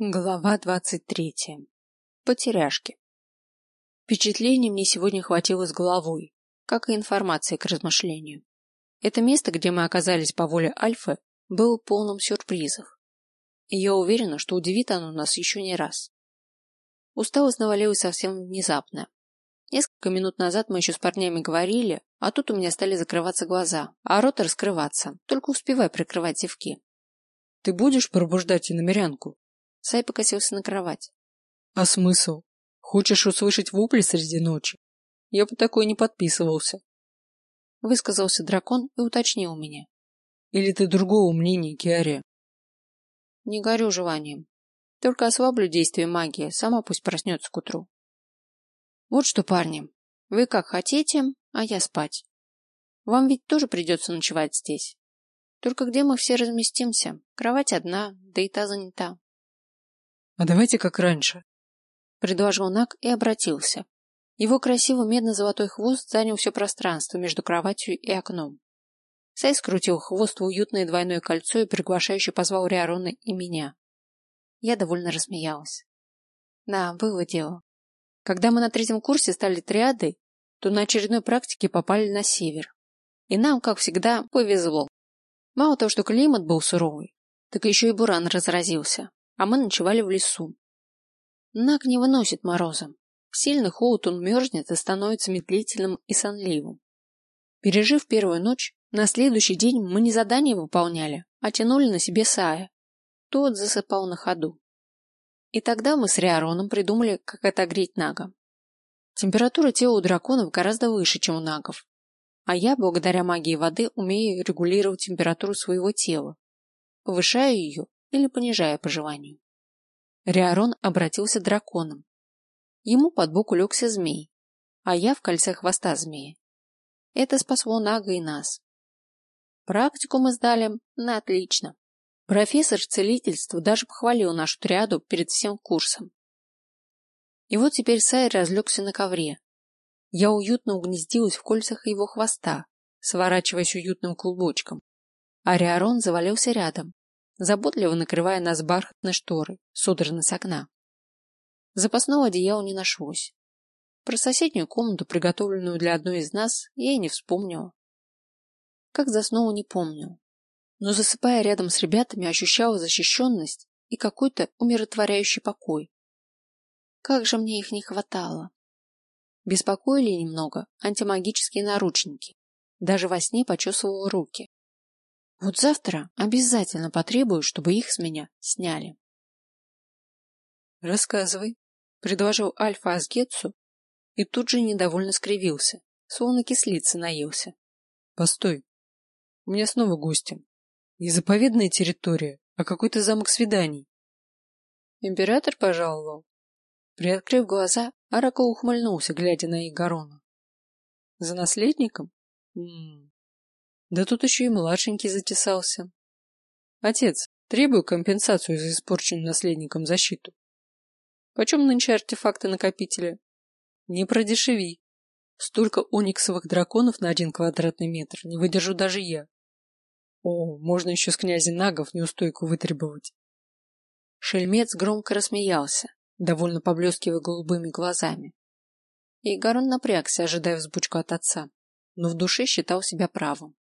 Глава двадцать третья. Потеряшки. Впечатлений мне сегодня хватило с головой, как и информации к размышлению. Это место, где мы оказались по воле Альфы, было полным сюрпризов. И я уверена, что удивит оно нас еще не раз. Усталость навалилась совсем внезапно. Несколько минут назад мы еще с парнями говорили, а тут у меня стали закрываться глаза, а рот раскрываться, только успевай прикрывать зевки. — Ты будешь пробуждать иномерянку? Сай покосился на кровать. А смысл? Хочешь услышать вопли среди ночи? Я бы такой не подписывался. Высказался дракон и уточнил меня. Или ты другого мнения, Киаре? Не горю желанием. Только ослаблю действие магии, сама пусть проснется к утру. Вот что, парни, вы как хотите, а я спать. Вам ведь тоже придется ночевать здесь. Только где мы все разместимся? Кровать одна, да и та занята. А давайте как раньше. Предложил Нак и обратился. Его красивый медно-золотой хвост занял все пространство между кроватью и окном. Сай скрутил хвост в уютное двойное кольцо и приглашающе позвал Риарона и меня. Я довольно рассмеялась. Да, было дело. Когда мы на третьем курсе стали триадой, то на очередной практике попали на север. И нам, как всегда, повезло. Мало того, что климат был суровый, так еще и буран разразился а мы ночевали в лесу. Наг не выносит мороза. Сильный холод он мерзнет и становится медлительным и сонливым. Пережив первую ночь, на следующий день мы не задание выполняли, а тянули на себе Сая. Тот засыпал на ходу. И тогда мы с Риароном придумали, как отогреть Нага. Температура тела у драконов гораздо выше, чем у нагов. А я, благодаря магии воды, умею регулировать температуру своего тела, повышая ее или понижая по желанию. Риарон обратился драконом. Ему под бок улегся змей, а я в кольце хвоста змея. Это спасло Нага и нас. Практику мы сдали на отлично. Профессор целительства даже похвалил нашу триаду перед всем курсом. И вот теперь Сай разлегся на ковре. Я уютно угнездилась в кольцах его хвоста, сворачиваясь уютным клубочком. А Риарон завалился рядом, заботливо накрывая нас бархатной шторой, содранной с окна. Запасного одеяла не нашлось. Про соседнюю комнату, приготовленную для одной из нас, я и не вспомнила. Как заснула, не помню. Но засыпая рядом с ребятами, ощущала защищенность и какой-то умиротворяющий покой. Как же мне их не хватало. Беспокоили немного антимагические наручники. Даже во сне почесывала руки. Вот завтра обязательно потребую, чтобы их с меня сняли. Рассказывай, предложил Альфа Асгетсу и тут же недовольно скривился, словно кислицы наелся. Постой. У меня снова гости. Не заповедная территория, а какой-то замок свиданий. Император пожаловал. Приоткрыв глаза, Оракул ухмыльнулся, глядя на Игорона. За наследником? М -м, да тут еще и младшенький затесался. Отец, требую компенсацию за испорченную наследником защиту. Почем нынче артефакты накопителя? Не продешеви. Столько ониксовых драконов на один квадратный метр не выдержу даже я. О, можно еще с князя Нагов неустойку вытребовать. Шельмец громко рассмеялся, довольно поблескивая голубыми глазами. Игорон напрягся, ожидая взбучку от отца, но в душе считал себя правым.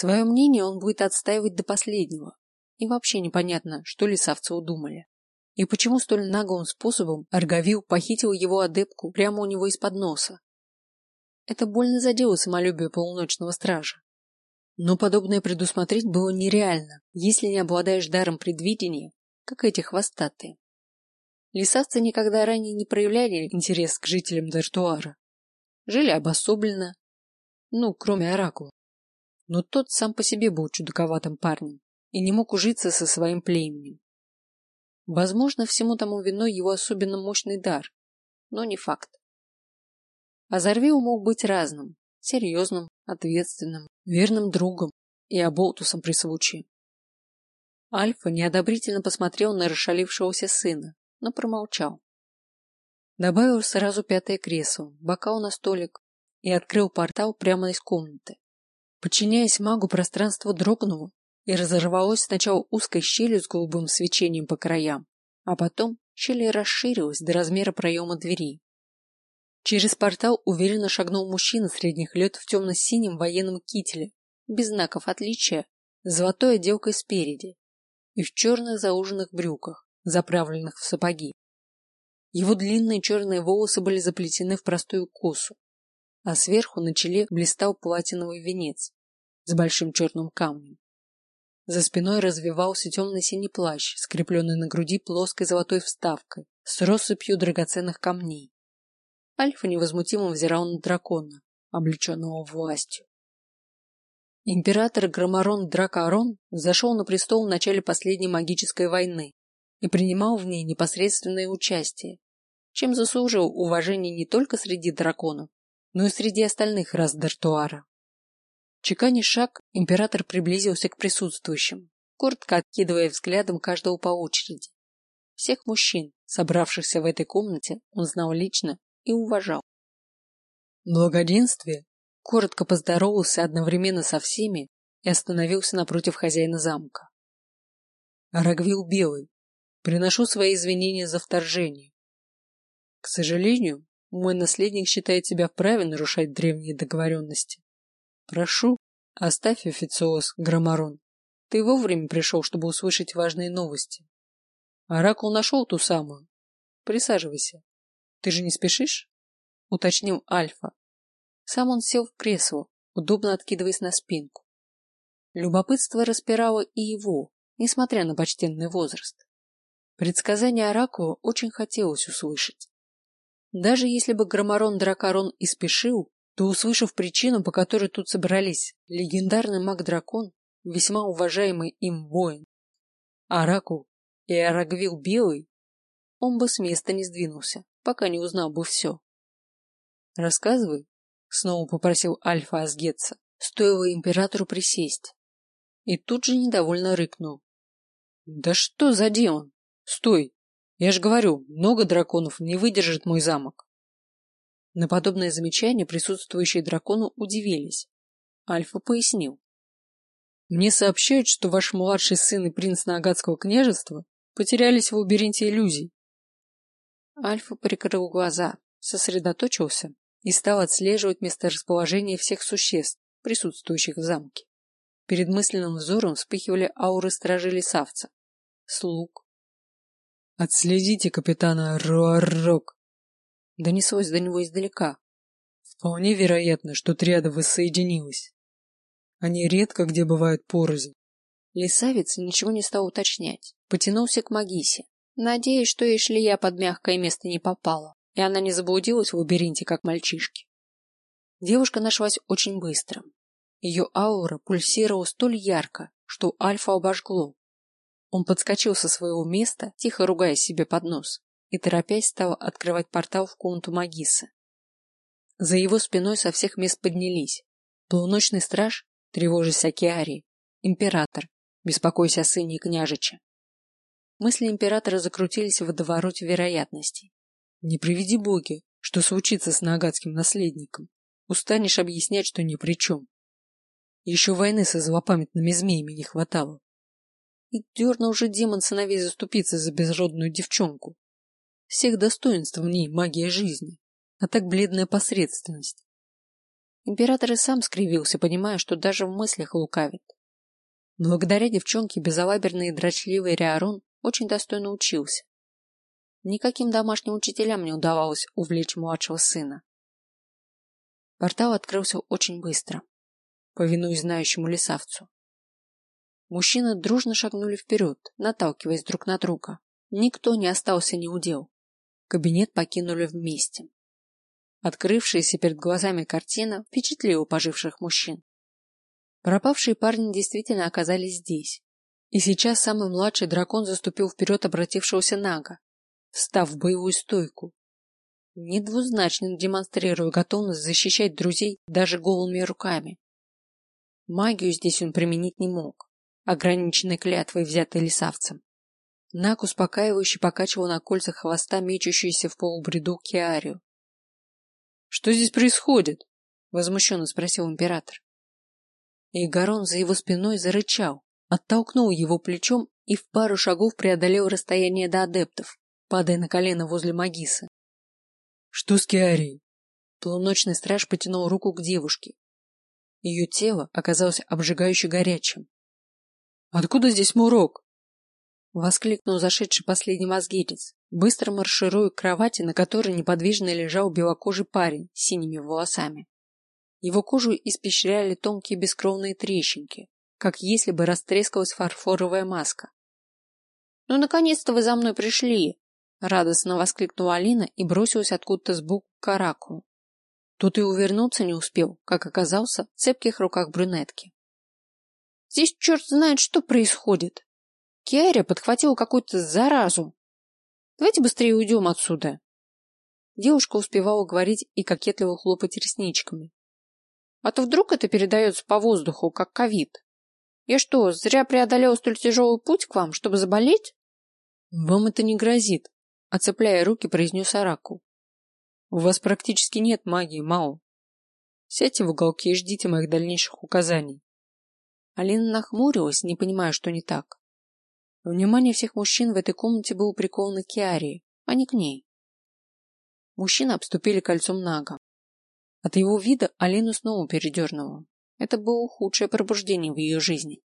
Свое мнение он будет отстаивать до последнего. И вообще непонятно, что лисавцы удумали. И почему столь наглым способом Арговил похитил его адепку прямо у него из-под носа. Это больно задело самолюбие полуночного стража. Но подобное предусмотреть было нереально, если не обладаешь даром предвидения, как эти хвостатые. Лисавцы никогда ранее не проявляли интерес к жителям Дартуара. Жили обособленно, ну, кроме Оракула но тот сам по себе был чудаковатым парнем и не мог ужиться со своим племенем. Возможно, всему тому виной его особенно мощный дар, но не факт. Азарвил мог быть разным, серьезным, ответственным, верным другом и оболтусом при случае. Альфа неодобрительно посмотрел на расшалившегося сына, но промолчал. Добавил сразу пятое кресло, бокал на столик и открыл портал прямо из комнаты. Подчиняясь магу, пространство дрогнуло и разорвалось сначала узкой щелью с голубым свечением по краям, а потом щель расширилась до размера проема двери. Через портал уверенно шагнул мужчина средних лет в темно-синем военном кителе, без знаков отличия, с золотой отделкой спереди и в черных зауженных брюках, заправленных в сапоги. Его длинные черные волосы были заплетены в простую косу, а сверху на челе блистал платиновый венец с большим черным камнем. За спиной развивался темно-синий плащ, скрепленный на груди плоской золотой вставкой с россыпью драгоценных камней. Альфа невозмутимо взирал на дракона, облеченного властью. Император Громорон Дракоарон зашел на престол в начале последней магической войны и принимал в ней непосредственное участие, чем заслужил уважение не только среди драконов, но и среди остальных рас Дартуара. Чеканя шаг, император приблизился к присутствующим, коротко откидывая взглядом каждого по очереди. Всех мужчин, собравшихся в этой комнате, он знал лично и уважал. Благоденствие коротко поздоровался одновременно со всеми и остановился напротив хозяина замка. Рагвил Белый, приношу свои извинения за вторжение. К сожалению, мой наследник считает себя вправе нарушать древние договоренности. Прошу, оставь официоз, Громорон. Ты вовремя пришел, чтобы услышать важные новости. Оракул нашел ту самую. Присаживайся. Ты же не спешишь? Уточнил Альфа. Сам он сел в кресло, удобно откидываясь на спинку. Любопытство распирало и его, несмотря на почтенный возраст. Предсказание Оракула очень хотелось услышать. Даже если бы Громорон Дракарон и спешил, то, услышав причину, по которой тут собрались, легендарный маг-дракон, весьма уважаемый им воин, Оракул и Арагвил Белый, он бы с места не сдвинулся, пока не узнал бы все. «Рассказывай», — снова попросил Альфа Асгетца, стоило императору присесть. И тут же недовольно рыкнул. «Да что за демон? Стой! Я же говорю, много драконов не выдержит мой замок. На подобное замечание присутствующие драконы удивились. Альфа пояснил. Мне сообщают, что ваш младший сын и принц Нагатского княжества потерялись в лабиринте иллюзий. Альфа прикрыл глаза, сосредоточился и стал отслеживать месторасположение всех существ, присутствующих в замке. Перед мысленным взором вспыхивали ауры стражи лесавца, слуг, Отследите капитана Руаррок. Донеслось до него издалека. Вполне вероятно, что триада воссоединилась. Они редко где бывают порознь. Лисавец ничего не стал уточнять. Потянулся к Магисе, надеясь, что и шлея под мягкое место не попала, и она не заблудилась в лабиринте, как мальчишки. Девушка нашлась очень быстро. Ее аура пульсировала столь ярко, что Альфа обожгло, он подскочил со своего места, тихо ругая себе под нос, и, торопясь, стал открывать портал в комнату Магисы. За его спиной со всех мест поднялись. Полуночный страж, тревожась о Киаре, император, беспокойся о сыне княжича. Мысли императора закрутились в водовороте вероятностей. Не приведи боги, что случится с нагадским наследником. Устанешь объяснять, что ни при чем. Еще войны со злопамятными змеями не хватало. И дернул же демон сыновей заступиться за безродную девчонку. Всех достоинств в ней магия жизни, а так бледная посредственность. Император и сам скривился, понимая, что даже в мыслях лукавит. Благодаря девчонке безалаберный и дрочливый Риарон очень достойно учился. Никаким домашним учителям не удавалось увлечь младшего сына. Портал открылся очень быстро, повинуясь знающему лесавцу. Мужчины дружно шагнули вперед, наталкиваясь друг на друга. Никто не остался неудел. Кабинет покинули вместе. Открывшаяся перед глазами картина впечатлила поживших мужчин. Пропавшие парни действительно оказались здесь. И сейчас самый младший дракон заступил вперед обратившегося Нага, встав в боевую стойку, недвузначно демонстрируя готовность защищать друзей даже голыми руками. Магию здесь он применить не мог ограниченной клятвой, взятой лесавцем. Нак успокаивающе покачивал на кольцах хвоста мечущуюся в полубреду Киарию. — Что здесь происходит? — возмущенно спросил император. Игорон за его спиной зарычал, оттолкнул его плечом и в пару шагов преодолел расстояние до адептов, падая на колено возле магисы. Что с Киарией? Полуночный страж потянул руку к девушке. Ее тело оказалось обжигающе горячим. Откуда здесь Мурок? Воскликнул зашедший последний мозгирец, быстро маршируя к кровати, на которой неподвижно лежал белокожий парень с синими волосами. Его кожу испещряли тонкие бескровные трещинки, как если бы растрескалась фарфоровая маска. «Ну, наконец-то вы за мной пришли!» — радостно воскликнула Алина и бросилась откуда-то сбоку к Араку. Тут и увернуться не успел, как оказался в цепких руках брюнетки. «Здесь черт знает, что происходит!» Киария подхватила какую-то заразу. Давайте быстрее уйдем отсюда. Девушка успевала говорить и кокетливо хлопать ресничками. А то вдруг это передается по воздуху, как ковид. Я что, зря преодолел столь тяжелый путь к вам, чтобы заболеть? Вам это не грозит, оцепляя руки, произнес Араку. У вас практически нет магии, Мао. Сядьте в уголке и ждите моих дальнейших указаний. Алина нахмурилась, не понимая, что не так. Внимание всех мужчин в этой комнате было приковано к Киарии, а не к ней. Мужчины обступили кольцом Нага. От его вида Алину снова передернуло. Это было худшее пробуждение в ее жизни.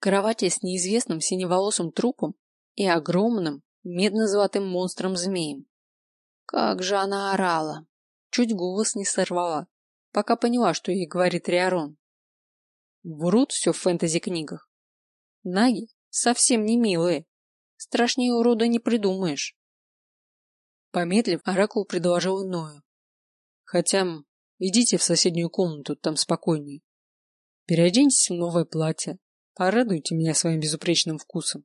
Кровати с неизвестным синеволосым трупом и огромным медно-золотым монстром-змеем. Как же она орала! Чуть голос не сорвала, пока поняла, что ей говорит Риарон. Врут все в фэнтези-книгах. Наги совсем не милые. Страшнее урода не придумаешь. Помедлив, Оракул предложил иное. Хотя, идите в соседнюю комнату, там спокойнее. Переоденьтесь в новое платье. Порадуйте меня своим безупречным вкусом.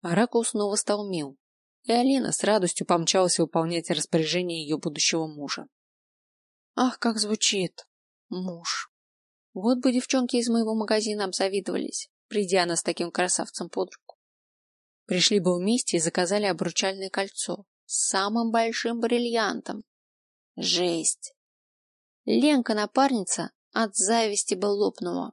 Оракул снова стал мил, и Алина с радостью помчалась выполнять распоряжение ее будущего мужа. Ах, как звучит! Муж. Вот бы девчонки из моего магазина обзавидовались, придя она с таким красавцем под руку. Пришли бы вместе и заказали обручальное кольцо с самым большим бриллиантом. Жесть! Ленка, напарница, от зависти бы лопнула.